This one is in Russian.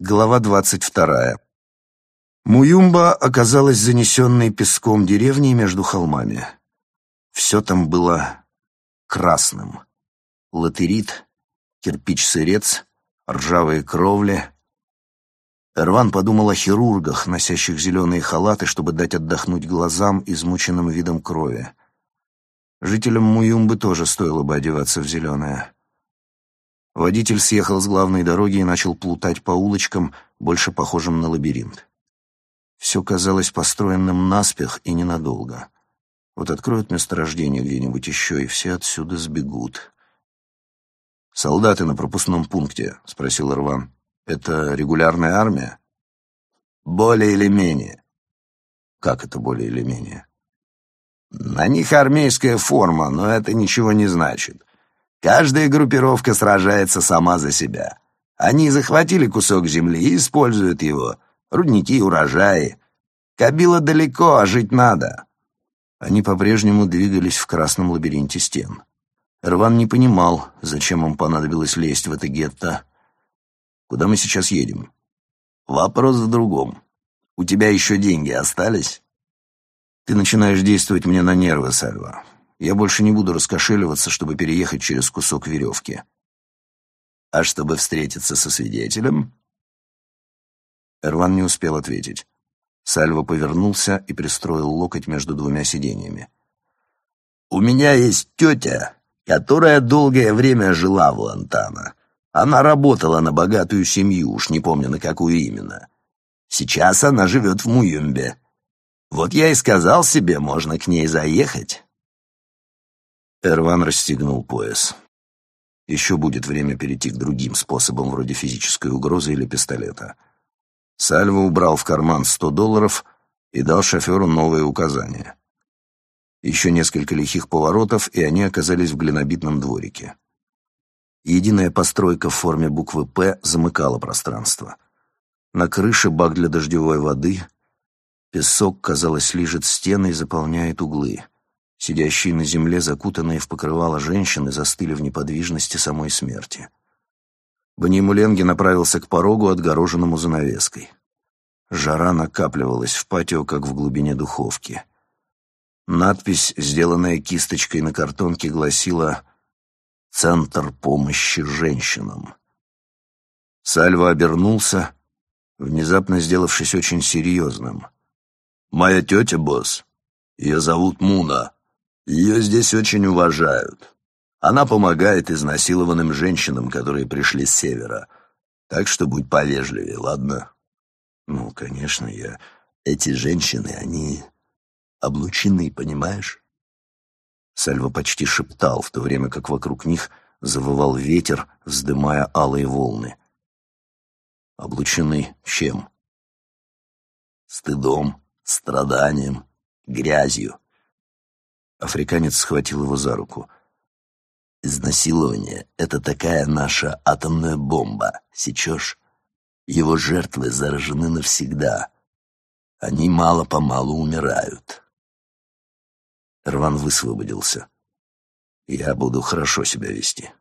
Глава двадцать вторая. Муюмба оказалась занесенной песком деревней между холмами. Все там было красным. Латерит, кирпич-сырец, ржавые кровли. Эрван подумал о хирургах, носящих зеленые халаты, чтобы дать отдохнуть глазам, измученным видом крови. Жителям Муюмбы тоже стоило бы одеваться в зеленое. Водитель съехал с главной дороги и начал плутать по улочкам, больше похожим на лабиринт. Все казалось построенным наспех и ненадолго. Вот откроют месторождение где-нибудь еще, и все отсюда сбегут. «Солдаты на пропускном пункте?» — спросил Ирван. «Это регулярная армия?» «Более или менее». «Как это более или менее?» «На них армейская форма, но это ничего не значит. Каждая группировка сражается сама за себя. Они захватили кусок земли и используют его. Рудники, урожаи. Кабила далеко, а жить надо. Они по-прежнему двигались в красном лабиринте стен. Рван не понимал, зачем им понадобилось лезть в это гетто. Куда мы сейчас едем? Вопрос в другом. У тебя еще деньги остались? Ты начинаешь действовать мне на нервы, Сальва. Я больше не буду раскошеливаться, чтобы переехать через кусок веревки. А чтобы встретиться со свидетелем? Эрван не успел ответить. Сальва повернулся и пристроил локоть между двумя сиденьями. «У меня есть тетя, которая долгое время жила в Лантана. Она работала на богатую семью, уж не помню на какую именно. Сейчас она живет в Муюмбе. Вот я и сказал себе, можно к ней заехать». Эрван расстегнул пояс. Еще будет время перейти к другим способам, вроде физической угрозы или пистолета. Сальво убрал в карман сто долларов и дал шоферу новые указания. Еще несколько лихих поворотов, и они оказались в глинобитном дворике. Единая постройка в форме буквы «П» замыкала пространство. На крыше бак для дождевой воды. Песок, казалось, лижет стены и заполняет углы — Сидящие на земле, закутанные в покрывало женщины, застыли в неподвижности самой смерти. Банимуленги направился к порогу, отгороженному занавеской. Жара накапливалась в патио, как в глубине духовки. Надпись, сделанная кисточкой на картонке, гласила «Центр помощи женщинам». Сальва обернулся, внезапно сделавшись очень серьезным. «Моя тетя, босс. Ее зовут Муна. Ее здесь очень уважают. Она помогает изнасилованным женщинам, которые пришли с севера. Так что будь повежливее, ладно? Ну, конечно, я... Эти женщины, они облучены, понимаешь? Сальва почти шептал, в то время как вокруг них завывал ветер, вздымая алые волны. Облучены чем? Стыдом, страданием, грязью. Африканец схватил его за руку. «Изнасилование — это такая наша атомная бомба, сечешь? Его жертвы заражены навсегда. Они мало-помалу умирают». Рван высвободился. «Я буду хорошо себя вести».